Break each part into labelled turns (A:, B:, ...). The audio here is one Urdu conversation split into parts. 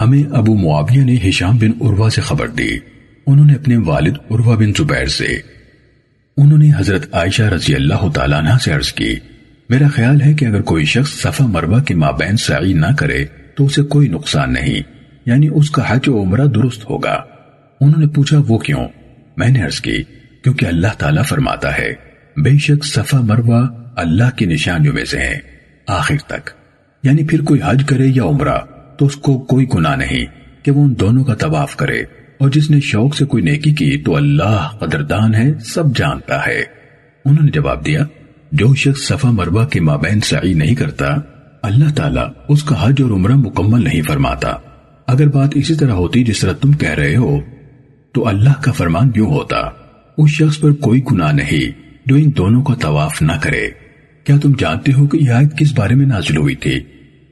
A: ہمیں ابو معاویہ نے ہشام بن عروہ سے خبر دی۔ انہوں نے اپنے والد عروہ بن زبیر سے۔ انہوں نے حضرت عائشہ رضی اللہ تعالیٰ عنہ سے عرض کی، میرا خیال ہے کہ اگر کوئی شخص صفا مروہ کے مابین سعی نہ کرے، تو اسے کوئی نقصان نہیں۔ یعنی اس کا حج و عمرہ درست ہوگا۔ انہوں نے پوچھا، وہ کیوں؟ میں نے عرض کی، کیونکہ اللہ تعالیٰ فرماتا ہے، بے شک صفا مروہ اللہ کی نشانیوں میں سے ہیں۔ آخر تک۔ یعنی پھر کوئی حج کرے یا عمرہ؟ تو اس کو کوئی گناہ نہیں کہ وہ ان دونوں کا طواف کرے۔ اور جس نے شوق سے کوئی نیکی کی تو اللہ قدردان ہے، سب جانتا ہے۔ انہوں نے جواب دیا، جو شخص صفا مربع کے مابین سعی نہیں کرتا، اللہ تعالیٰ اس کا حج اور عمرہ مکمل نہیں فرماتا۔ اگر بات اسی طرح ہوتی جس طرح تم کہہ رہے ہو، تو اللہ کا فرمان کیوں ہوتا، اس شخص پر کوئی گناہ نہیں جو ان دونوں کا طواف نہ کرے۔ کیا تم جانتے ہو کہ یہ آیت کس بارے میں نازل ہوئی تھی؟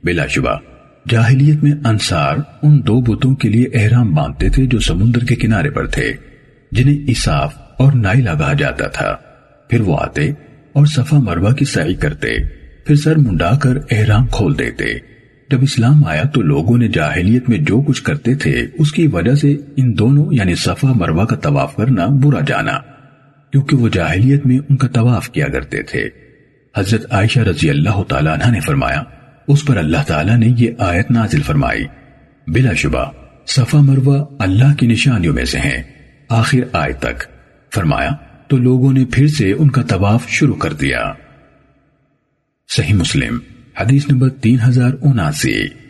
A: بلا شبہ۔ جاہلیت میں انصار ان دو بتوں کے لیے احرام باندھتے تھے جو سمندر کے کنارے پر تھے، جنہیں اساف اور نائلہ کہا جاتا تھا۔ پھر وہ آتے اور صفا مروہ کی سعی کرتے، پھر سر منڈا کر احرام کھول دیتے۔ جب اسلام آیا تو لوگوں نے جاہلیت میں جو کچھ کرتے تھے، اس کی وجہ سے ان دونوں یعنی صفا مروہ کا طواف کرنا برا جانا، کیونکہ وہ جاہلیت میں ان کا طواف کیا کرتے تھے۔ حضرت عائشہ رضی اللہ تعالیٰ عنہ نے فرمایا اس پر اللہ تعالیٰ نے یہ آیت نازل فرمائی۔ بلا شبہ، صفا مروہ اللہ کی نشانیوں میں سے ہیں۔ آخر آیت تک۔ فرمایا، تو لوگوں نے پھر سے ان کا طواف شروع کر دیا۔ صحیح مسلم، حدیث نمبر تین ہزار اناسی۔